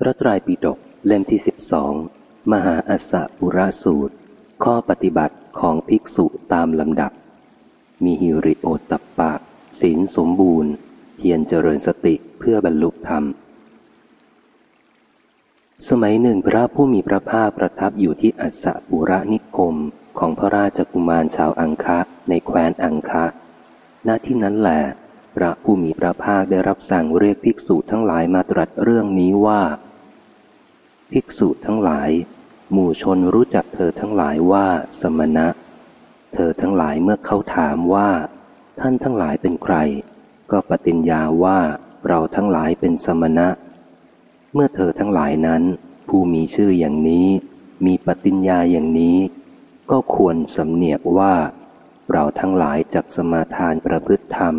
พระไตรปิฎกเล่มที่สิบสองมหาอัสสปุระสูตร ข้อปฏิบัติของภิกษุตามลำดับ มีฮิริโอตตปปะ ศีลสมบูรณ์ เพียรเจริญสติเพื่อบรรลุธรรม สมัยหนึ่งพระผู้มีพระภาคประทับอยู่ที่อัสสปุระนิคมของพระราชกุมารชาวอังคะในแคว้นอังคะณที่นั้นแหละพระผู้มีพระภาคได้รับสั่งเรียกภิกษุทั้งหลายมาตรัสเรื่องนี้ว่า ภิกษุทั้งหลาย หมู่ชนรู้จักเธอทั้งหลายว่าสมณะ เธอทั้งหลายเมื่อเขาถามว่า ท่านทั้งหลายเป็นใคร ก็ปฏิญญาว่าเราทั้งหลายเป็นสมณะ เมื่อเธอทั้งหลายนั้น ผู้มีชื่ออย่างนี้ มีปฏิญญาอย่างนี้ ก็ควรสำเนียกว่า เราทั้งหลายจักสมาทานประพฤติธรรม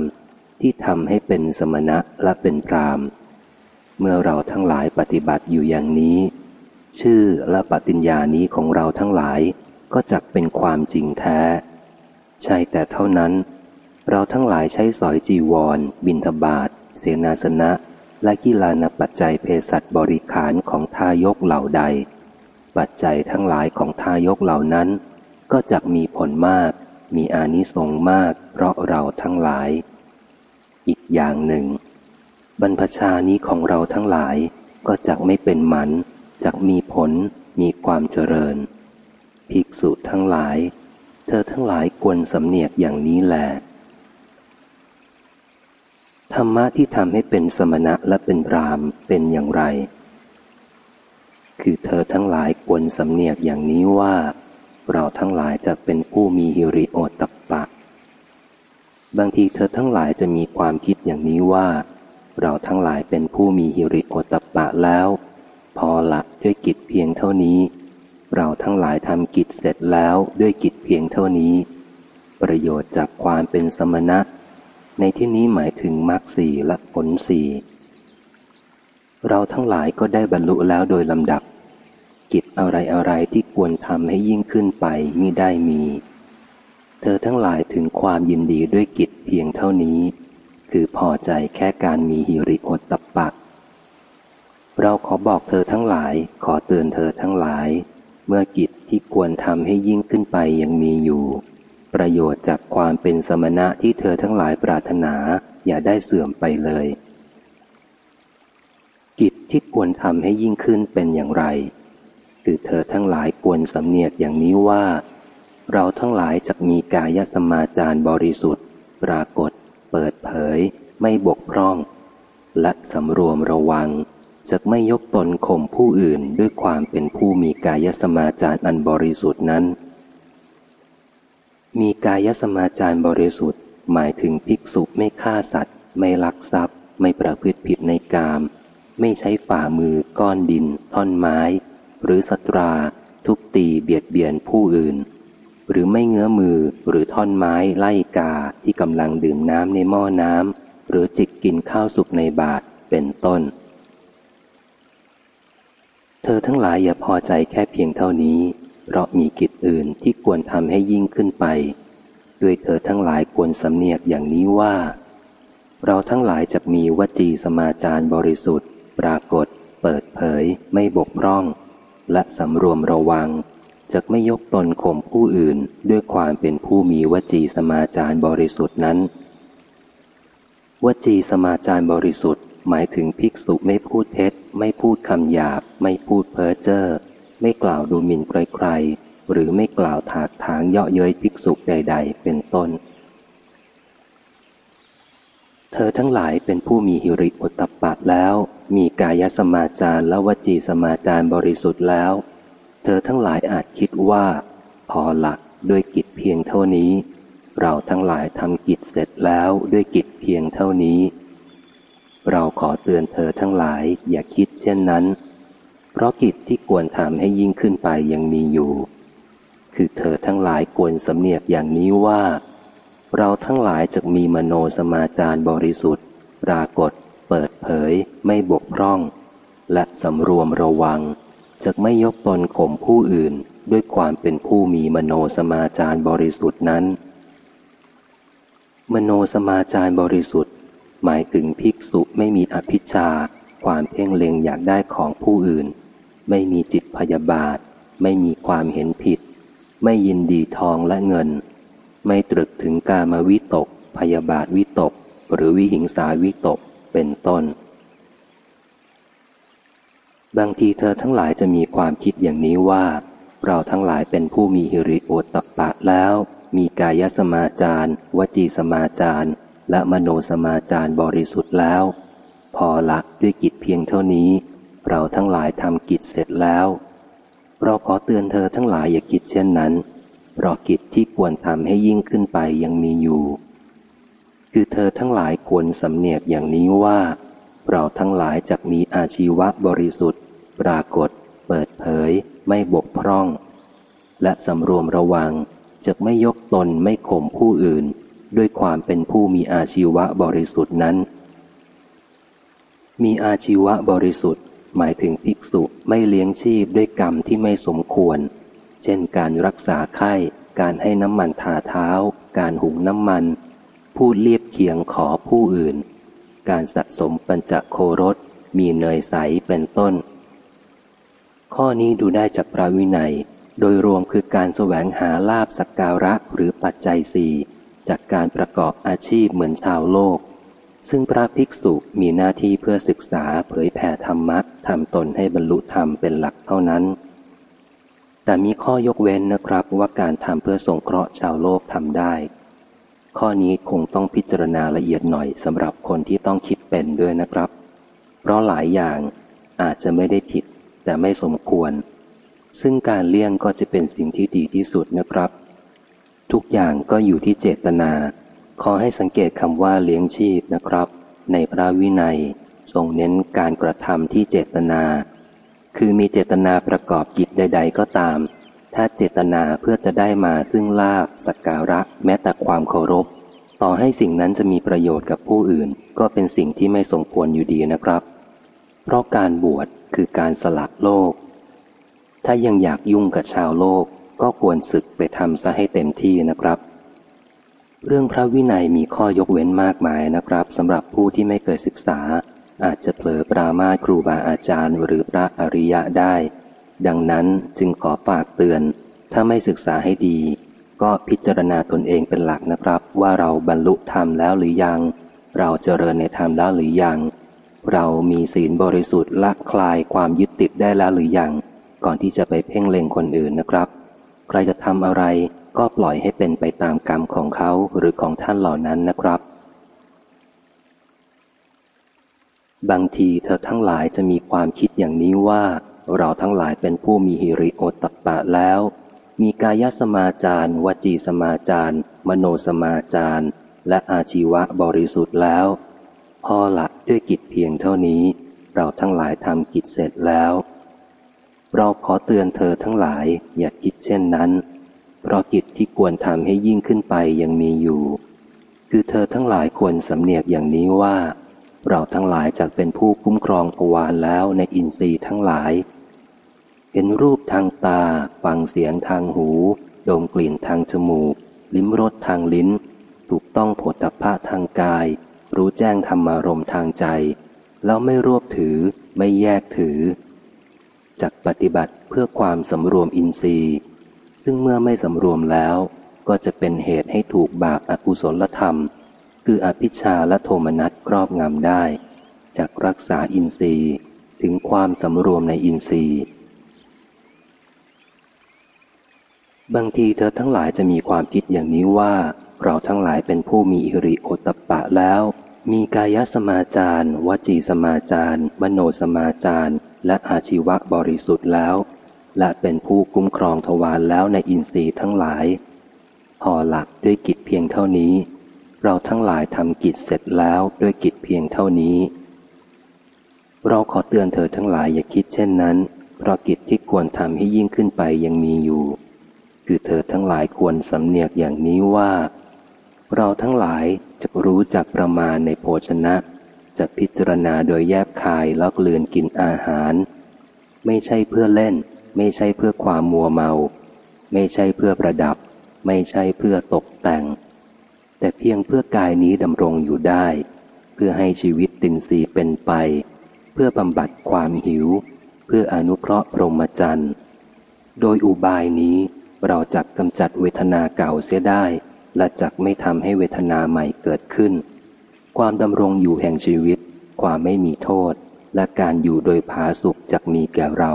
ที่ทำให้เป็นสมณะและเป็นพรามเมื่อเราทั้งหลายปฏิบัติอยู่อย่างนี้ ชื่อและปฏิญญานี้ของเราทั้งหลาย ก็จักเป็นความจริงแท้ ใช่แต่เท่านั้น เราทั้งหลายใช้สอยจีวร บินทบาทเสนาสนะ และกีฬานปัจจัยเภสัชบริขารของทายกเหล่าใด ปัจจัยทั้งหลายของทายกเหล่านั้น ก็จักมีผลมาก มีอานิสงส์มาก เพราะเราทั้งหลาย อีกอย่างหนึ่ง บรรพชานี้ของเราทั้งหลายก็จักไม่เป็นหมัน จักมีผลมีความเจริญ ภิกษุทั้งหลาย เธอทั้งหลายควรสำเนียกอย่างนี้แหละธรรมะที่ทำให้เป็นสมณะและเป็นพรามเป็นอย่างไร คือเธอทั้งหลายควรสำเนียกอย่างนี้ว่า เราทั้งหลายจะเป็นผู้มีฮิริโอตตปะ บางทีเธอทั้งหลายจะมีความคิดอย่างนี้ว่า เราทั้งหลายเป็นผู้มีฮิริโอตปะแล้ว พอละด้วยกิจเพียงเท่านี้ เราทั้งหลายทำกิจเสร็จแล้วด้วยกิจเพียงเท่านี้ ประโยชน์จากความเป็นสมณะ ในที่นี้หมายถึงมรรคสีและผลสีเราทั้งหลายก็ได้บรรลุแล้วโดยลำดับ กิจอะไรอะไรที่ควรทำให้ยิ่งขึ้นไปมิได้มี เธอทั้งหลายถึงความยินดีด้วยกิจเพียงเท่านี้ คือพอใจแค่การมีหิริโอตตปัก เราขอบอกเธอทั้งหลาย ขอเตือนเธอทั้งหลาย เมื่อกิจที่ควรทำให้ยิ่งขึ้นไปยังมีอยู่ ประโยชน์จากความเป็นสมณะที่เธอทั้งหลายปรารถนาอย่าได้เสื่อมไปเลย กิจที่ควรทำให้ยิ่งขึ้นเป็นอย่างไร คือเธอทั้งหลายควรสำเนียกอย่างนี้ว่า เราทั้งหลายจะมีกายสมาจารบริสุทธิ์ ปรากฏ เปิดเผย ไม่บกพร่อง และสำรวมระวัง จะไม่ยกตนข่มผู้อื่นด้วยความเป็นผู้มีกายสมาจารอันบริสุทธินั้น มีกายสมาจารบริสุทธิ์ หมายถึงภิกษุไม่ฆ่าสัตว์ ไม่ลักทรัพย์ ไม่ประพฤติผิดในกาม ไม่ใช้ฝ่ามือก้อนดิน ท่อนไม้ หรือสตรา ทุบตีเบียดเบียนผู้อื่น หรือไม่เงื้อมือหรือท่อนไม้ไล่กาที่กำลังดื่มน้ำในหม้อน้ำหรือจิกกินข้าวสุกในบาทเป็นต้น เธอทั้งหลายอย่าพอใจแค่เพียงเท่านี้ เพราะมีกิจอื่นที่ควรทำให้ยิ่งขึ้นไป ด้วยเธอทั้งหลายควรสำเนียกอย่างนี้ว่า เราทั้งหลายจะมีวจีสมาจารบริสุทธิ์ ปรากฏ เปิดเผย ไม่บกพร่อง และสำรวมระวังจะไม่ยกตนข่มผู้อื่นด้วยความเป็นผู้มีวจีสมาจารบริสุทธิ์นั้น วจีสมาจารบริสุทธิ์ หมายถึงภิกษุไม่พูดเท็จ ไม่พูดคำหยาบ ไม่พูดเพ้อเจ้อไม่กล่าวดูหมิ่นใครๆ หรือไม่กล่าวถากถางเยาะเย้ยภิกษุใด ๆ เป็นต้น เธอทั้งหลายเป็นผู้มีหิริโอตตปะแล้ว มีกายสมาจารและวจีสมาจารบริสุทธิ์แล้ว เธอทั้งหลายอาจคิดว่า พอหลักด้วยกิจเพียงเท่านี้ เราทั้งหลายทำกิจเสร็จแล้วด้วยกิจเพียงเท่านี้ เราขอเตือนเธอทั้งหลายอย่าคิดเช่นนั้น เพราะกิจที่ควรทำให้ยิ่งขึ้นไปยังมีอยู่ คือเธอทั้งหลายควรสำเนียกอย่างนี้ว่า เราทั้งหลายจะมีมโนสมาจารบริสุทธิ์ ปรากฏ เปิดเผย ไม่บกพร่อง และสำรวมระวังจะไม่ยกตนข่มผู้อื่นด้วยความเป็นผู้มีมโนสมาจารบริสุทธิ์นั้น มโนสมาจารบริสุทธิ์ หมายถึงภิกษุไม่มีอภิชา ความเพ่งเล็งอยากได้ของผู้อื่น ไม่มีจิตพยาบาท ไม่มีความเห็นผิด ไม่ยินดีทองและเงิน ไม่ตรึกถึงกามวิตก พยาบาทวิตก หรือวิหิงสาวิตกเป็นต้น บางทีเธอทั้งหลายจะมีความคิดอย่างนี้ว่า เราทั้งหลายเป็นผู้มีหิริโอตตะปะแล้ว มีกายสมาจารวจีสมาจาร และมโนสมาจารบริสุทธิ์แล้ว พอละด้วยกิจเพียงเท่านี้ เราทั้งหลายทำกิจเสร็จแล้ว เราขอเตือนเธอทั้งหลายอย่าคิดเช่นนั้น เพราะกิจที่ควรทำให้ยิ่งขึ้นไปยังมีอยู่ คือเธอทั้งหลายควรสำเนียกอย่างนี้ว่า เราทั้งหลายจะมีอาชีวะบริสุทธิ์ ปรากฏ เปิดเผย ไม่บกพร่อง และสำรวมระวังจะไม่ยกตนไม่ข่มผู้อื่น ด้วยความเป็นผู้มีอาชีวะบริสุทธิ์นั้น มีอาชีวะบริสุทธิ์ หมายถึงภิกษุไม่เลี้ยงชีพด้วยกรรมที่ไม่สมควร เช่นการรักษาไข้ การให้น้ำมันทาเท้า การหุงน้ำมัน พูดเลียบเคียงขอผู้อื่น การสะสมปัญจโครสมีเนยใสเป็นต้น ข้อนี้ดูได้จากพระวินัย โดยรวมคือการแสวงหาลาบสักการะหรือปัจจัยสี่ จากการประกอบอาชีพเหมือนชาวโลก ซึ่งพระภิกษุมีหน้าที่เพื่อศึกษาเผยแผ่ธรรมะทำตนให้บรรลุธรรมเป็นหลักเท่านั้น แต่มีข้อยกเว้นนะครับว่าการทำเพื่อสงเคราะห์ชาวโลกทำได้ ข้อนี้คงต้องพิจารณาละเอียดหน่อยสำหรับคนที่ต้องคิดเป็นด้วยนะครับ เพราะหลายอย่างอาจจะไม่ได้ผิดแต่ไม่สมควร ซึ่งการเลี่ยงก็จะเป็นสิ่งที่ดีที่สุดนะครับ ทุกอย่างก็อยู่ที่เจตนา ขอให้สังเกตคำว่าเลี้ยงชีพนะครับ ในพระวินัยทรงเน้นการกระทำที่เจตนา คือมีเจตนาประกอบกิจใด ๆ ก็ตาม ถ้าเจตนาเพื่อจะได้มาซึ่งลาบสักการะแม้แต่ความเคารพ ต่อให้สิ่งนั้นจะมีประโยชน์กับผู้อื่น ก็เป็นสิ่งที่ไม่สมควรอยู่ดีนะครับ เพราะการบวชคือการสละโลก ถ้ายังอยากยุ่งกับชาวโลก ก็ควรศึกไปทำซะให้เต็มที่นะครับ เรื่องพระวินัยมีข้อยกเว้นมากมายนะครับสำหรับผู้ที่ไม่เคยศึกษา อาจจะเผลอปรามาครูบาอาจารย์หรือพระอริยะได้ ดังนั้นจึงขอฝากเตือน ถ้าไม่ศึกษาให้ดี ก็พิจารณาตนเองเป็นหลักนะครับ ว่าเราบรรลุธรรมแล้วหรือยัง เราเจริญในธรรมแล้วหรือยังเรามีศีลบริสุทธิ์ละคลายความยึดติดได้แล้วหรือยัง ก่อนที่จะไปเพ่งเล็งคนอื่นนะครับ รจะทำอะไร ก็ปล่อยให้เป็นไปตามกรรมของเขาหรือของท่านเหล่านั้นนะครับ บางทีเธอทั้งหลายจะมีความคิดอย่างนี้ว่า เราทั้งหลายเป็นผู้มีหิริโอตตปะแล้ว มีกายสมาจารวจีสมาจารมโนสมาจารและอาชีวะบริสุทธิ์แล้ว พอละด้วยกิจเพียงเท่านี้ เราทั้งหลายทำกิจเสร็จแล้ว เราขอเตือนเธอทั้งหลายอย่าคิดเช่นนั้น เพราะกิจที่ควรทำให้ยิ่งขึ้นไปยังมีอยู่ คือเธอทั้งหลายควรสำเนียกอย่างนี้ว่า เราทั้งหลายจะเป็นผู้คุ้มครองทวารแล้วในอินทรีย์ทั้งหลาย เห็นรูปทางตา ฟังเสียงทางหู ดมกลิ่นทางจมูก ลิ้มรสทางลิ้น ถูกต้องผลตภะทางกาย รู้แจ้งธรรมารมทางใจ แล้วไม่รวบถือ ไม่แยกถือ จักปฏิบัติเพื่อความสำรวมอินทรีย์ ซึ่งเมื่อไม่สำรวมแล้ว ก็จะเป็นเหตุให้ถูกบาปอากุศลธรรม คืออภิชาและโทมนัสครอบงำได้จากรักษาอินทรีย์ถึงความสำรวมในอินทรีย์ บางทีเธอทั้งหลายจะมีความคิดอย่างนี้ว่า เราทั้งหลายเป็นผู้มีอิริโอตปะแล้ว มีกายสมาจารวจีสมาจารมโนสมาจาร และอาชีวะบริสุทธิ์แล้ว และเป็นผู้คุ้มครองทวารแล้วในอินทรีย์ทั้งหลาย พอหลักด้วยกิจเพียงเท่านี้ เราทั้งหลายทำกิจเสร็จแล้วด้วยกิจเพียงเท่านี้ เราขอเตือนเธอทั้งหลายอย่าคิดเช่นนั้น เพราะกิจที่ควรทำให้ยิ่งขึ้นไปยังมีอยู่ คือเธอทั้งหลายควรสำเนียกอย่างนี้ว่า เราทั้งหลายจะรู้จักประมาณในโภชนะ จะพิจารณาโดยแยบคายล้วเลือนกินอาหาร ไม่ใช่เพื่อเล่น ไม่ใช่เพื่อความมัวเมา ไม่ใช่เพื่อประดับ ไม่ใช่เพื่อตกแต่ง แต่เพียงเพื่อกายนี้ดำรงอยู่ได้ เพื่อให้ชีวิตตินสีเป็นไป เพื่อบำบัดความหิว เพื่ออนุเคราะห์พรหมจรรย์โดยอุบายนี้เราจักกำจัดเวทนาเก่าเสียได้ และจักไม่ทำให้เวทนาใหม่เกิดขึ้น ความดำรงอยู่แห่งชีวิต ความไม่มีโทษ และการอยู่โดยผาสุขจักมีแก่เรา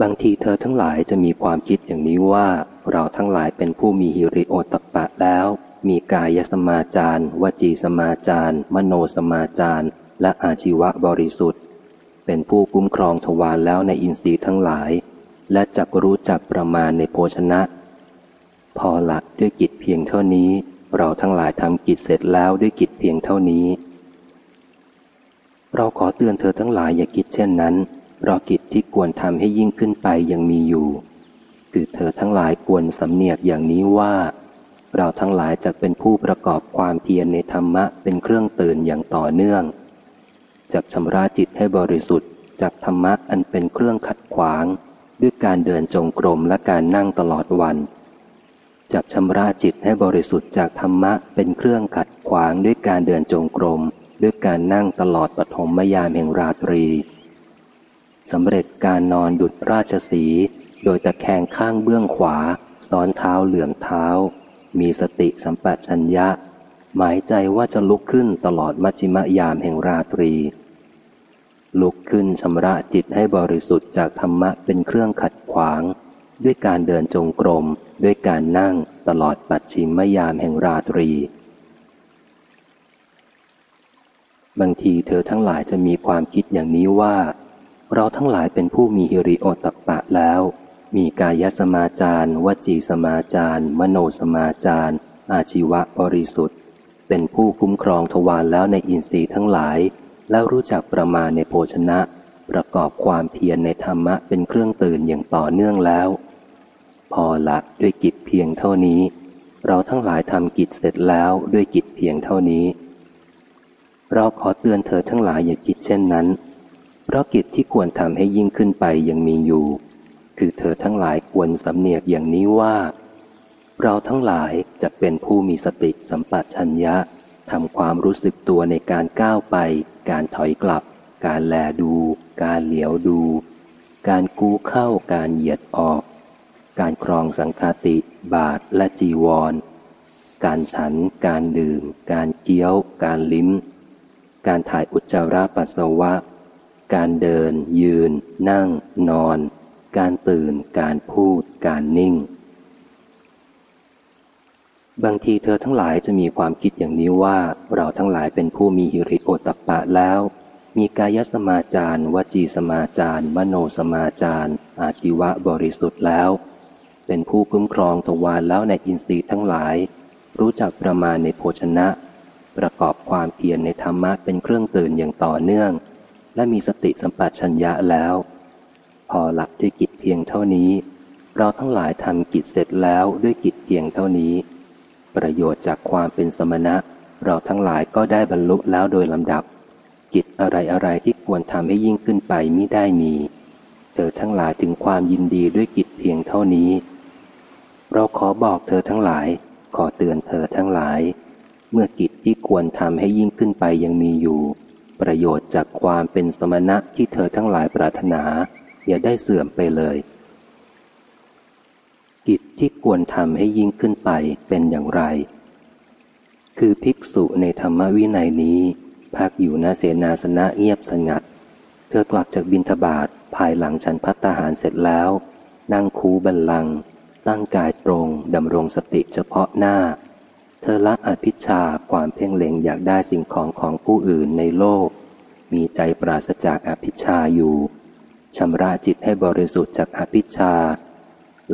บางทีเธอทั้งหลายจะมีความคิดอย่างนี้ว่า เราทั้งหลายเป็นผู้มีฮิริโอตปะแล้ว มีกายสมาจารวจีสมาจารมโนสมาจารและอาชีวะบริสุทธิ์ เป็นผู้คุ้มครองทวารแล้วในอินทรีย์ทั้งหลาย และจักรู้จักประมาณในโภชนะ พอละด้วยกิจเพียงเท่านี้ เราทั้งหลายทำกิจเสร็จแล้วด้วยกิจเพียงเท่านี้ เราขอเตือนเธอทั้งหลายอย่าคิดเช่นนั้นเพราะกิจที่ควรทำให้ยิ่งขึ้นไปยังมีอยู่ คือเธอทั้งหลายควรสำเนียกอย่างนี้ว่า เราทั้งหลายจะเป็นผู้ประกอบความเพียรในธรรมะเป็นเครื่องตื่นอย่างต่อเนื่องจากชำระจิตให้บริสุทธิ์จากธรรมะอันเป็นเครื่องขัดขวาง ด้วยการเดินจงกรมและการนั่งตลอดวัน จากชำระจิตให้บริสุทธิ์จากธรรมะเป็นเครื่องขัดขวางด้วยการเดินจงกรม ด้วยการนั่งตลอดปฐมยามแห่งราตรีสำเร็จการนอนดุดราชสี โดยตะแคงข้างเบื้องขวา ซ้อนเท้าเหลื่อมเท้า มีสติสัมปชัญญะ หมายใจว่าจะลุกขึ้นตลอดมัชิมยามแห่งราตรี ลุกขึ้นชำระจิตให้บริสุทธิ์จากธรรมะเป็นเครื่องขัดขวาง ด้วยการเดินจงกรม ด้วยการนั่งตลอดปัจฉิมยามแห่งราตรี บางทีเธอทั้งหลายจะมีความคิดอย่างนี้ว่า เราทั้งหลายเป็นผู้มีฮิริโอตปะแล้ว มีกายสมาจารวจีสมาจารมโนสมาจารอาชีวะบริสุทธิ์ เป็นผู้คุ้มครองทวารแล้วในอินทรีย์ทั้งหลาย แล้วรู้จักประมาณในโภชนะ ประกอบความเพียรในธรรมะเป็นเครื่องตื่นอย่างต่อเนื่องแล้ว พอละด้วยกิจเพียงเท่านี้ เราทั้งหลายทำกิจเสร็จแล้วด้วยกิจเพียงเท่านี้ เราขอเตือนเธอทั้งหลายอย่าคิดเช่นนั้น เพราะกิจที่ควรทำให้ยิ่งขึ้นไปยังมีอยู่ คือเธอทั้งหลายควรสำเนียกอย่างนี้ว่า เราทั้งหลายจะเป็นผู้มีสติสัมปชัญญะทำความรู้สึกตัวในการก้าวไป การถอยกลับ การแลดู การเหลียวดู การกู้เข้าการเหยียดออก การครองสังคติ บาทและจีวร การฉัน การดื่ม การเกี้ยว การลิ้ม การถ่ายอุจจาระปัสสาวะ การเดิน ยืน นั่ง นอน การตื่น การพูด การนิ่งบางทีเธอทั้งหลายจะมีความคิดอย่างนี้ว่าเราทั้งหลายเป็นผู้มีหิริโอตปะแล้ว มีกายสมาจารวจีสมาจารมโนสมาจารอาชีวะบริสุทธิ์แล้ว เป็นผู้คุ้มครองทวารแล้วในอินทรีย์ทั้งหลาย รู้จักประมาณในโภชนะ ประกอบความเพียรในธรรมะเป็นเครื่องตื่นอย่างต่อเนื่อง และมีสติสัมปชัญญะแล้ว พอหลับด้วยกิจเพียงเท่านี้ เราทั้งหลายทำกิจเสร็จแล้วด้วยกิจเพียงเท่านี้ ประโยชน์จากความเป็นสมณะ เราทั้งหลายก็ได้บรรลุแล้วโดยลำดับ กิจอะไรอะไรที่ควรทำให้ยิ่งขึ้นไปมิได้มี เธอทั้งหลายถึงความยินดีด้วยกิจเพียงเท่านี้ เราขอบอกเธอทั้งหลาย ขอเตือนเธอทั้งหลาย เมื่อกิจที่ควรทำให้ยิ่งขึ้นไปยังมีอยู่ ประโยชน์จากความเป็นสมณะที่เธอทั้งหลายปรารถนา อย่าได้เสื่อมไปเลย กิจที่ควรทำให้ยิ่งขึ้นไปเป็นอย่างไร คือภิกษุในธรรมวินัยนี้ พักอยู่ณเสนาสนะเงียบสงัด เธอกลับจากบินทบาทภายหลังฉันพัตาหารเสร็จแล้ว นั่งคูบันลัง ตั้งกายตรงดำรงสติเฉพาะหน้า เธอละอภิชาความเพ่งเล็งอยากได้สิ่งของของผู้อื่นในโลก มีใจปราศจากอภิชาอยู่ชำระจิตให้บริสุทธิ์จากอภิชา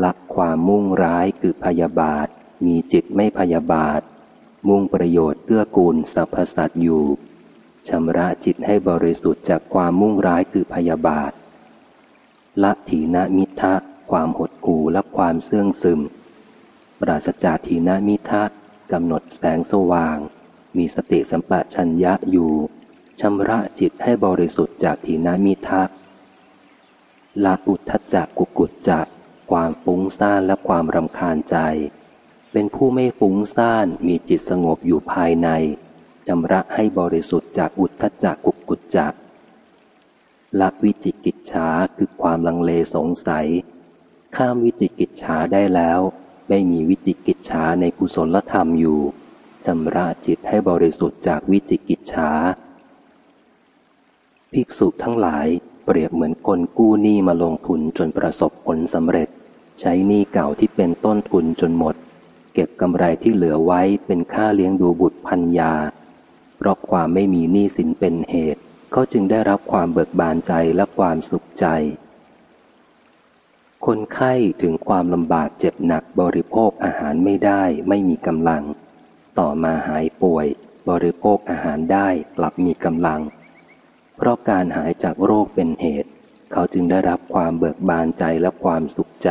ละความมุ่งร้ายคือพยาบาท มีจิตไม่พยาบาท มุ่งประโยชน์เกื้อกูลสรรพสัตว์อยู่ ชำระจิตให้บริสุทธิ์จากความมุ่งร้ายคือพยาบาท ละถีนมิทะ ความหดหู่และความเสื่องซึม ปราศจากถีนมิทะกำหนดแสงสว่าง มีสติสัมปชัญญะอยู่ชำระจิตให้บริสุทธิ์จากทีนามิทะละอุทธจักกุกุจจักความฟุ้งซ่านและความรำคาญใจ เป็นผู้ไม่ฟุ้งซ่านมีจิตสงบอยู่ภายใน ชำระให้บริสุทธิ์จากอุทธจักกุกุจจักละวิจิกิจฉาคือความลังเลสงสัย ข้ามวิจิกิจฉาได้แล้ว ไม่มีวิจิกิจฉาในกุศลธรรมอยู่ชำระจิตให้บริสุทธิ์จากวิจิกิจฉาภิกษุทั้งหลายเปรียบเหมือนคนกู้หนี้มาลงทุนจนประสบผลสำเร็จ ใช้หนี้เก่าที่เป็นต้นทุนจนหมด เก็บกำไรที่เหลือไว้เป็นค่าเลี้ยงดูบุตรพันยา เพราะความไม่มีหนี้สินเป็นเหตุ เขาจึงได้รับความเบิกบานใจและความสุขใจ คนไข้ถึงความลำบากเจ็บหนักบริโภคอาหารไม่ได้ไม่มีกำลัง ต่อมาหายป่วย บริโภคอาหารได้กลับมีกำลัง เพราะการหายจากโรคเป็นเหตุ เขาจึงได้รับความเบิกบานใจและความสุขใจ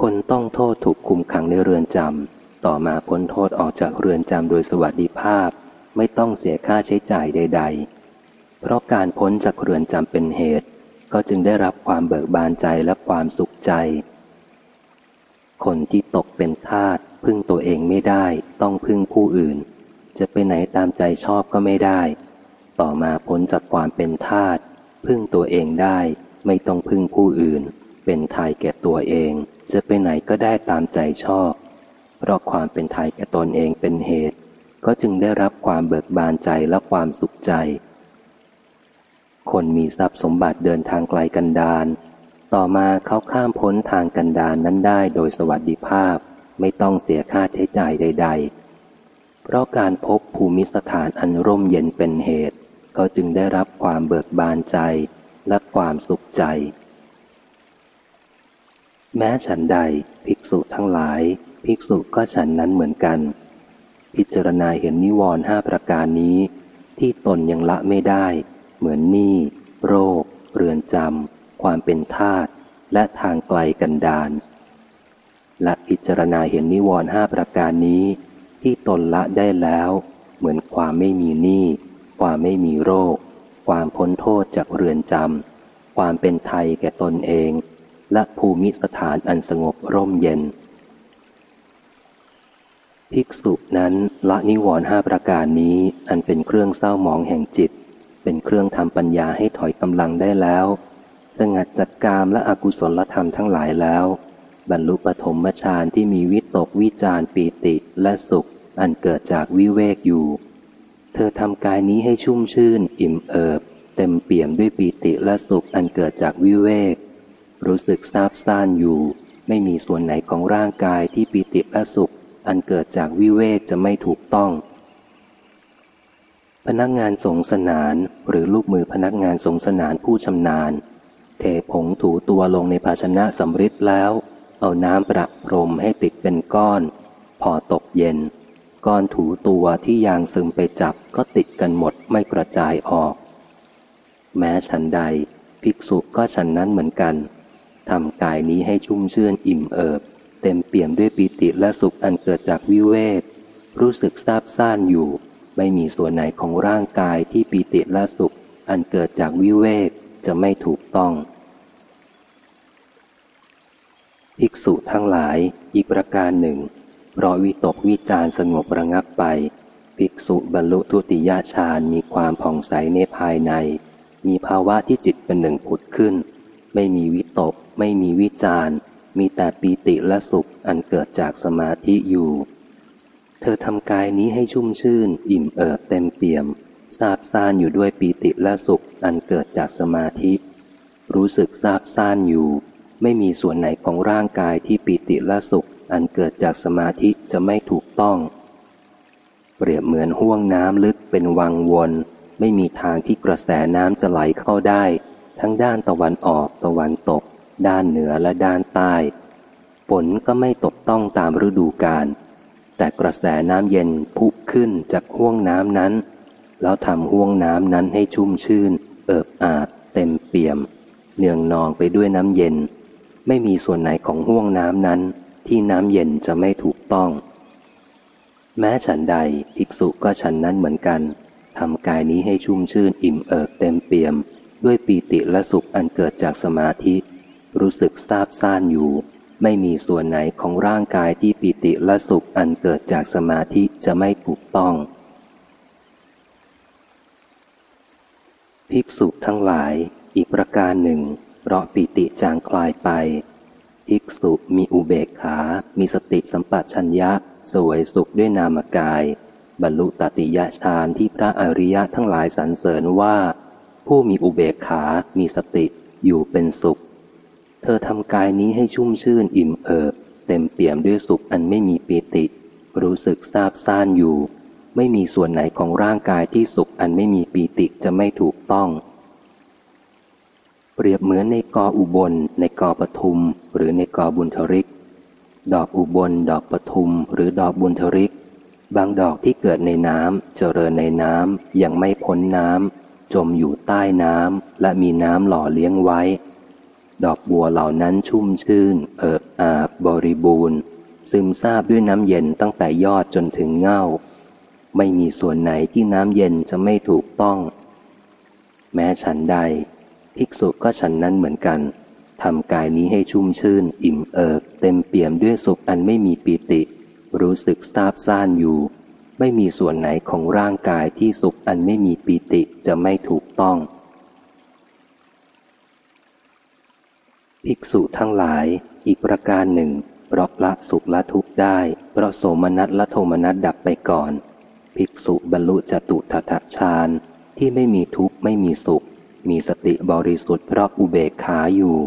คนต้องโทษถูกคุมขังในเรือนจำ ต่อมาพ้นโทษออกจากเรือนจำโดยสวัสดิภาพ ไม่ต้องเสียค่าใช้จ่ายใด ๆ เพราะการพ้นจากเรือนจำเป็นเหตุ ก็จึงได้รับความเบิกบานใจและความสุขใจ คนที่ตกเป็นทาสพึ่งตัวเองไม่ได้ต้องพึ่งผู้อื่น จะไปไหนตามใจชอบก็ไม่ได้ ต่อมาพ้นจากความเป็นทาสพึ่งตัวเองได้ไม่ต้องพึ่งผู้อื่น เป็นทายแก่ตัวเอง จะไปไหนก็ได้ตามใจชอบ เพราะความเป็นไทยแก่ตนเองเป็นเหตุ ก็จึงได้รับความเบิกบานใจและความสุขใจ คนมีทรัพย์สมบัติเดินทางไกลกันดานต่อมาเขาข้ามพ้นทางกันดานนั้นได้โดยสวัสดิภาพ ไม่ต้องเสียค่าใช้จ่ายใด ๆ เพราะการพบภูมิสถานอันร่มเย็นเป็นเหตุก็จึงได้รับความเบิกบานใจและความสุขใจ แม้ฉันใดภิกษุทั้งหลาย ภิกษุก็ฉันนั้นเหมือนกัน พิจารณาเห็นนิวรณ์ห้าประการนี้ ที่ตนยังละไม่ได้ เหมือนหนี้โรค เรือนจำความเป็นทาตและทางไกลกันดานและพิจารณาเห็นนิวรณ์ห้าประการนี้ ที่ตนละได้แล้ว เหมือนความไม่มีหนี้ความไม่มีโรค ความพ้นโทษจากเรือนจำความเป็นไทยแก่ตนเอง และภูมิสถานอันสงบร่มเย็น ภิกษุนั้นละนิวรณ์ห้าประการนี้อันเป็นเครื่องเศร้าหมองแห่งจิต เป็นเครื่องทำปัญญาให้ถอยกำลังได้แล้ว สงัดจัดกามและอกุศลธรรมทั้งหลายแล้ว บรรลุปฐมฌานที่มีวิตกวิจารปีติและสุข อันเกิดจากวิเวกอยู่ เธอทำกายนี้ให้ชุ่มชื่น อิ่มเอิบ เต็มเปี่ยมด้วยปีติและสุขอันเกิดจากวิเวก รู้สึกซาบซ่านอยู่ ไม่มีส่วนไหนของร่างกายที่ปีติและสุข อันเกิดจากวิเวกจะไม่ถูกต้อง พนักงานสงสนานหรือลูกมือพนักงานสงสนานผู้ชำนาญ เทผงถูตัวลงในภาชนะสำริดแล้ว เอาน้ำประพรมให้ติดเป็นก้อน พอตกเย็น ก้อนถูตัวที่ยางซึมไปจับก็ติดกันหมดไม่กระจายออก แม้ฉันใด ภิกษุก็ฉันนั้นเหมือนกันทำกายนี้ให้ชุ่มชื่นอิ่มเอิบ เต็มเปี่ยมด้วยปีติและสุขอันเกิดจากวิเวก รู้สึกซาบซ่านอยู่ ไม่มีส่วนไหนของร่างกายที่ปีติและสุข อันเกิดจากวิเวกจะไม่ถูกต้อง ภิกษุทั้งหลายอีกประการหนึ่งเพราะวิตกวิจารสงบระงับไป ภิกษุบรรลุทุติยฌานมีความผ่องใสในภายใน มีภาวะที่จิตเป็นหนึ่งผุดขึ้น ไม่มีวิตก ไม่มีวิจาร มีแต่ปีติและสุขอันเกิดจากสมาธิอยู่ เธอทำกายนี้ให้ชุ่มชื่น อิ่มเอิบเต็มเปี่ยมซาบซ่านอยู่ด้วยปีติและสุขอันเกิดจากสมาธิ รู้สึกซาบซ่านอยู่ ไม่มีส่วนไหนของร่างกายที่ปีติและสุขอันเกิดจากสมาธิจะไม่ถูกต้อง เปรียบเหมือนห่วงน้ำลึกเป็นวังวน ไม่มีทางที่กระแสน้ำจะไหลเข้าได้ ทั้งด้านตะวันออกตะวันตก ด้านเหนือและด้านใต้ ฝนก็ไม่ตกต้องตามฤดูกาล แต่กระแสน้ำเย็นพุขึ้นจากห่วงน้ำนั้น แล้วทำห่วงน้ำนั้นให้ชุ่มชื่น เอิบอาบ เต็มเปี่ยม เนืองนองไปด้วยน้ำเย็น ไม่มีส่วนไหนของห่วงน้ำนั้น ที่น้ำเย็นจะไม่ถูกต้อง แม้ฉันใดภิกษุก็ฉันนั้นเหมือนกันทำกายนี้ให้ชุ่มชื่นอิ่มเอิบเต็มเปี่ยม ด้วยปีติและสุขอันเกิดจากสมาธิ รู้สึกซาบซ่านอยู่ ไม่มีส่วนไหนของร่างกายที่ปิติและสุขอันเกิดจากสมาธิจะไม่ถูกต้อง ภิกษุทั้งหลาย อีกประการหนึ่ง เพราะปิติจางคลายไป ภิกษุมีอุเบกขา มีสติสัมปชัญญะ สวยสุขด้วยนามกาย บรรลุตติยฌานที่พระอริยะทั้งหลายสรรเสริญว่า ผู้มีอุเบกขา มีสติอยู่เป็นสุข เธอทำกายนี้ให้ชุ่มชื่นอิ่มเอิบ เต็มเปี่ยมด้วยสุขอันไม่มีปีติ รู้สึกซาบซ่านอยู่ ไม่มีส่วนไหนของร่างกายที่สุขอันไม่มีปีติจะไม่ถูกต้อง เปรียบเหมือนในกออุบล ในกอปทุม หรือในกอบุญทริก ดอกอุบล ดอกปทุม หรือดอกบุญทริก บางดอกที่เกิดในน้ำเจริญในน้ำยังไม่พ้นน้ำจมอยู่ใต้น้ำและมีน้ำหล่อเลี้ยงไว้ ดอกบัวเหล่านั้นชุ่มชื่น เอิบอาบบริบูรณ์ ซึมซาบด้วยน้ำเย็นตั้งแต่ยอดจนถึงเง่า ไม่มีส่วนไหนที่น้ำเย็นจะไม่ถูกต้อง แม้ฉันใด ภิกษุก็ฉันนั้นเหมือนกันทำกายนี้ให้ชุ่มชื่น อิ่มเอิบเต็มเปี่ยมด้วยสุขอันไม่มีปีติ รู้สึกซาบซ่านอยู่ ไม่มีส่วนไหนของร่างกายที่สุขอันไม่มีปีติจะไม่ถูกต้อง ภิกษุทั้งหลายอีกประการหนึ่งเพราะละสุขละทุกข์ได้เพราะโสมนัสและโทมนัสดับไปก่อน ภิกษุบรรลุจตุทัตฌานที่ไม่มีทุกข์ไม่มีสุข มีสติบริสุทธิ์เพราะอุเบกขาอยู่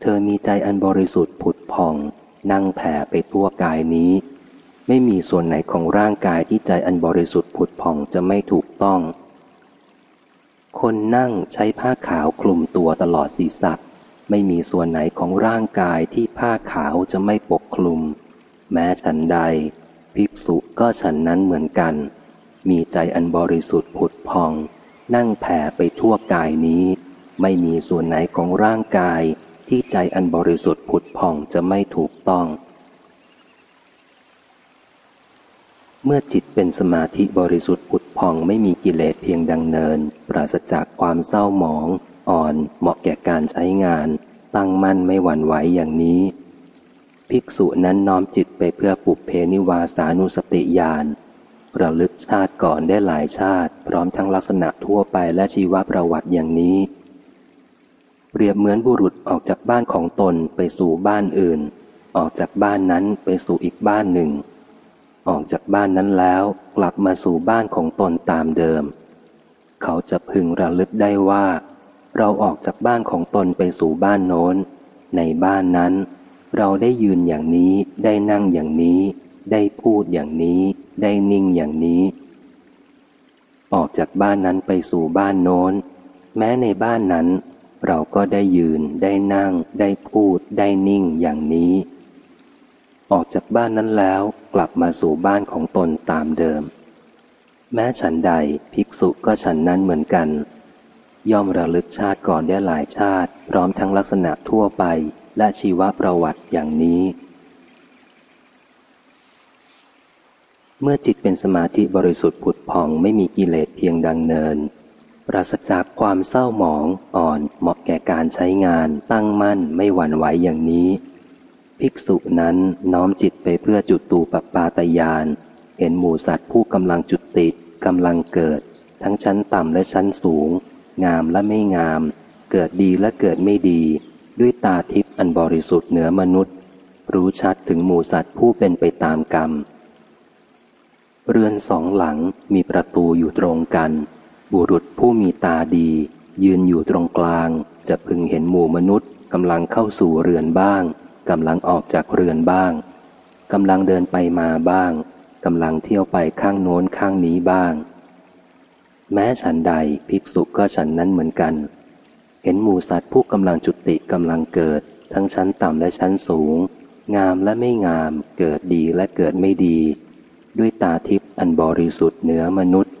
เธอมีใจอันบริสุทธิ์ผุดผ่อง นั่งแผ่ไปทั่วกายนี้ ไม่มีส่วนไหนของร่างกายที่ใจอันบริสุทธิ์ผุดผ่องจะไม่ถูกต้อง คนนั่งใช้ผ้าขาวคลุมตัวตลอดศีรษะ ไม่มีส่วนไหนของร่างกายที่ผ้าขาวจะไม่ปกคลุม แม้ฉันใด ภิกษุก็ฉันนั้นเหมือนกัน มีใจอันบริสุทธิ์ผุดพอง นั่งแผ่ไปทั่วกายนี้ ไม่มีส่วนไหนของร่างกายที่ใจอันบริสุทธิ์ผุดพองจะไม่ถูกต้อง เมื่อจิตเป็นสมาธิบริสุทธิ์ผุดพองไม่มีกิเลสเพียงดังเนิน ปราศจากความเศร้าหมอง อ่อนเหมาะแก่การใช้งาน ตั้งมั่นไม่หวั่นไหวอย่างนี้ ภิกษุนั้นน้อมจิตไปเพื่อปุบเพนิวาสานุสติญาณระลึกชาติก่อนได้หลายชาติ พร้อมทั้งลักษณะทั่วไปและชีวประวัติอย่างนี้ เปรียบเหมือนบุรุษออกจากบ้านของตนไปสู่บ้านอื่น ออกจากบ้านนั้นไปสู่อีกบ้านหนึ่ง ออกจากบ้านนั้นแล้วกลับมาสู่บ้านของตนตามเดิม เขาจะพึงระลึกได้ว่า เราออกจากบ้านของตนไปสู่บ้านโน้น ในบ้านนั้น เราได้ยืนอย่างนี้ ได้นั่งอย่างนี้ ได้พูดอย่างนี้ ได้นิ่งอย่างนี้ ออกจากบ้านนั้นไปสู่บ้านโน้น แม้ในบ้านนั้น เราก็ได้ยืน ได้นั่ง ได้พูด ได้นิ่งอย่างนี้ ออกจากบ้านนั้นแล้วกลับมาสู่บ้านของตนตามเดิม แม้ฉันใดภิกษุก็ฉันนั้นเหมือนกัน ย่อมระลึกชาติก่อนได้หลายชาติ พร้อมทั้งลักษณะทั่วไปและชีวประวัติอย่างนี้ เมื่อจิตเป็นสมาธิบริสุทธิ์ผุดผ่องไม่มีกิเลสเพียงดังเนิน ปราศจากความเศร้าหมองอ่อนเหมาะแก่การใช้งานตั้งมั่นไม่หวั่นไหวอย่างนี้ ภิกษุนั้นน้อมจิตไปเพื่อจุดตูปปาตยาน เห็นหมู่สัตว์ผู้กำลังจุดติดกำลังเกิด ทั้งชั้นต่ำและชั้นสูง งามและไม่งาม เกิดดีและเกิดไม่ดี ด้วยตาทิพย์อันบริสุทธิ์เหนือมนุษย์ รู้ชัดถึงหมู่สัตว์ผู้เป็นไปตามกรรม เรือนสองหลังมีประตูอยู่ตรงกัน บุรุษผู้มีตาดี ยืนอยู่ตรงกลาง จะพึงเห็นหมู่มนุษย์กำลังเข้าสู่เรือนบ้างกำลังออกจากเรือนบ้างกำลังเดินไปมาบ้างกำลังเที่ยวไปข้างโน้นข้างนี้บ้าง แม้ฉันใดภิกษุก็ฉันนั้นเหมือนกัน เห็นหมูสัตว์ผู้กำลังจุติกำลังเกิด ทั้งชั้นต่ำและชั้นสูง งามและไม่งาม เกิดดีและเกิดไม่ดี ด้วยตาทิพย์อันบริสุทธิ์เหนือมนุษย์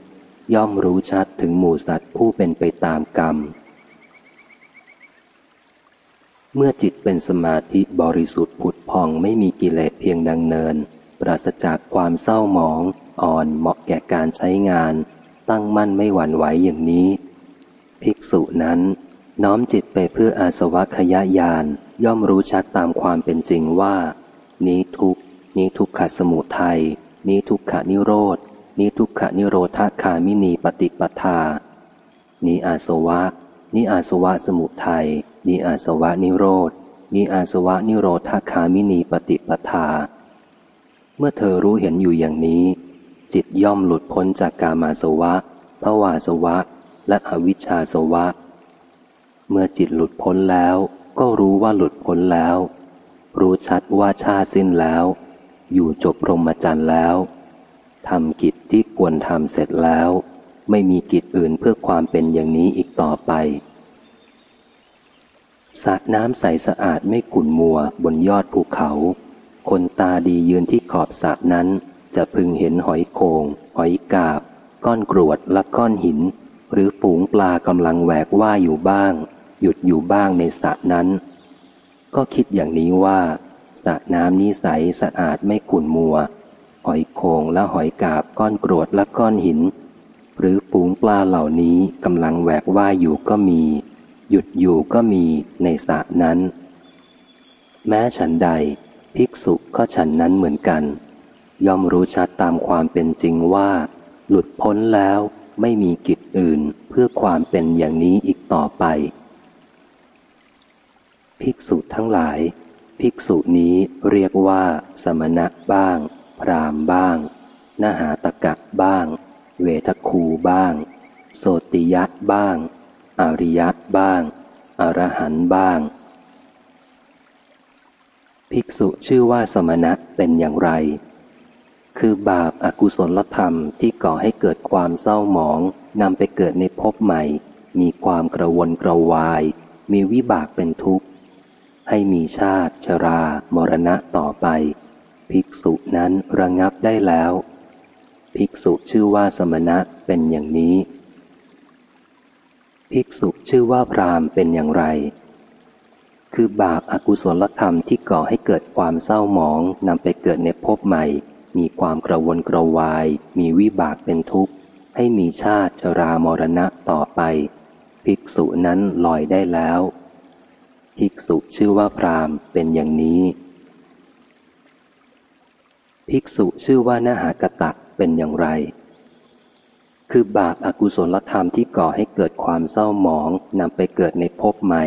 ย่อมรู้ชัดถึงหมูสัตว์ผู้เป็นไปตามกรรม เมื่อจิตเป็นสมาธิบริสุทธิ์ผุดพองไม่มีกิเลสเพียงดังเนิน ปราศจากความเศร้าหมอง อ่อนเหมาะแก่การใช้งาน ตั้งมั่นไม่หวั่นไหวอย่างนี้ ภิกษุนั้นน้อมจิตไปเพื่ออาสวะขยายานย่อมรู้ชัดตามความเป็นจริงว่า นี้ทุกนี้ทุกขสมุทัยนี้ทุกขนิโรธนี้ทุกขนิโรธาคามินีปฏิปทา นี้อาสวะ นี้อาสวะสมุทัยนี้อาสวะนิโรธนี้อาสวะนิโรธาคามินีปฏิปทา เมื่อเธอรู้เห็นอยู่อย่างนี้ จิตย่อมหลุดพ้นจากกามาสวะภวาสวะ และอวิชชาสวะ เมื่อจิตหลุดพ้นแล้ว ก็รู้ว่าหลุดพ้นแล้ว รู้ชัดว่าชาสิ้นแล้ว อยู่จบรมจรรย์แล้วทำกิจที่ควรทำเสร็จแล้ว ไม่มีกิจอื่นเพื่อความเป็นอย่างนี้อีกต่อไปสระน้ำใสสะอาดไม่ขุ่นมัวบนยอดภูเขา คนตาดียืนที่ขอบสระนั้น จะพึงเห็นหอยโคงหอยกาบ ก้อนกรวดและก้อนหิน หรือฝูงปลากำลังแหวกว่ายอยู่บ้าง หยุดอยู่บ้างในสระนั้น ก็คิดอย่างนี้ว่าสระน้ำนี้ใสสะอาดไม่ขุ่นมัว หอยโคงและหอยกาบก้อนกรวดและก้อนหิน หรือฝูงปลาเหล่านี้กำลังแหวกว่ายอยู่ก็มี หยุดอยู่ก็มีในสระนั้น แม้ฉันใด ภิกษุก็ฉันนั้นเหมือนกัน ย่อมรู้ชัดตามความเป็นจริงว่า หลุดพ้นแล้วไม่มีกิจอื่นเพื่อความเป็นอย่างนี้อีกต่อไป ภิกษุทั้งหลาย ภิกษุนี้เรียกว่า สมณะบ้าง พรามบ้างนหาตกะบ้าง เวทคูบ้าง โสติยะบ้าง อริยะบ้าง อรหันบ้าง ภิกษุชื่อว่าสมณะเป็นอย่างไร คือบาปอากุศลธรรมที่ก่อให้เกิดความเศร้าหมองนำไปเกิดในภพใหม่ มีความกระวนกระวาย มีวิบากเป็นทุกข์ ให้มีชาติชรามรณะต่อไป ภิกษุนั้นระงับได้แล้ว ภิกษุชื่อว่าสมณะเป็นอย่างนี้ ภิกษุชื่อว่าพรามเป็นอย่างไร คือบาปอากุศลธรรมที่ก่อให้เกิดความเศร้าหมองนำไปเกิดในภพใหม่ มีความกระวนกระวาย มีวิบากเป็นทุกข์ ให้มีชาติชรามรณะต่อไป ภิกษุนั้นลอยได้แล้ว ภิกษุชื่อว่าพรามเป็นอย่างนี้ ภิกษุชื่อว่านหากตะเป็นอย่างไร คือบาปอากุศลธรรมที่ก่อให้เกิดความเศร้าหมองนำไปเกิดในภพใหม่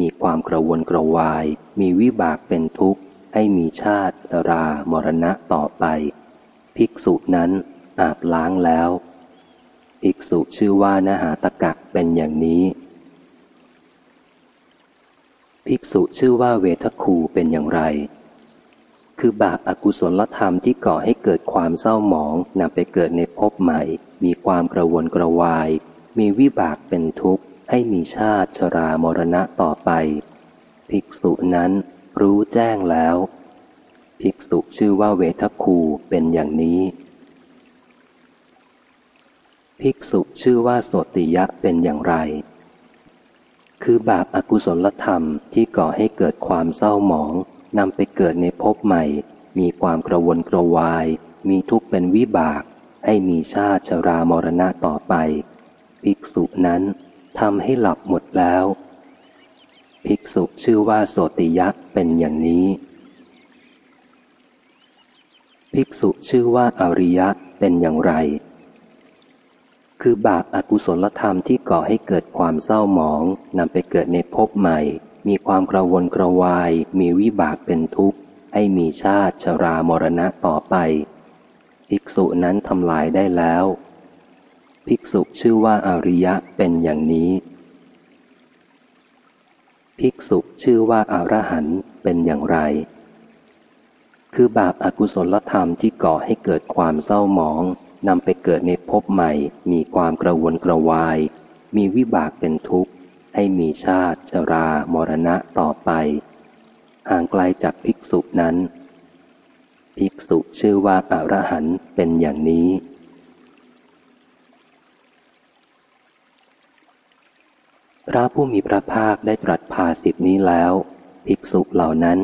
มีความกระวนกระวาย มีวิบากเป็นทุกข์ ให้มีชาติรามรณะต่อไป ภิกษุนั้นอาบล้างแล้ว ภิกษุชื่อว่านหาตกะเป็นอย่างนี้ ภิกษุชื่อว่าเวทคูเป็นอย่างไร คือบาปอากุศลธรรมที่ก่อให้เกิดความเศร้าหมองนำไปเกิดในภพใหม่ มีความกระวนกระวาย มีวิบากเป็นทุกข์ ให้มีชาติชรามรณะต่อไป ภิกษุนั้น รู้แจ้งแล้ว ภิกษุชื่อว่าเวทคูเป็นอย่างนี้ ภิกษุชื่อว่าโสติยะเป็นอย่างไร คือบาปอากุศลธรรมที่ก่อให้เกิดความเศร้าหมองนำไปเกิดในภพใหม่ มีความกระวนกระวาย มีทุกข์เป็นวิบาก ให้มีชาติชรามรณะต่อไป ภิกษุนั้นทำให้หลับหมดแล้ว ภิกษุชื่อว่าโสติยะเป็นอย่างนี้ ภิกษุชื่อว่าอริยะเป็นอย่างไร คือบาปอากุศลธรรมที่ก่อให้เกิดความเศร้าหมองนำไปเกิดในภพใหม่ มีความกระวนกระวาย มีวิบากเป็นทุกข์ ให้มีชาติชรามรณะต่อไป ภิกษุนั้นทำลายได้แล้ว ภิกษุชื่อว่าอริยะเป็นอย่างนี้ ภิกษุชื่อว่าอารหันต์เป็นอย่างไร คือบาปอากุศลธรรมที่ก่อให้เกิดความเศร้าหมองนำไปเกิดในภพใหม่ มีความกระวนกระวาย มีวิบากเป็นทุกข์ ให้มีชาติชรามรณะต่อไป ห่างไกลจากภิกษุนั้น ภิกษุชื่อว่าอารหันต์เป็นอย่างนี้ พระผู้มีพระภาคได้ตรัสภาสิทธินี้แล้ว ภิกษุเหล่านั้น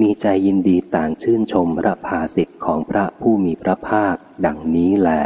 มีใจยินดีต่างชื่นชมพระภาสิทธิ์ของพระผู้มีพระภาคดังนี้แหละ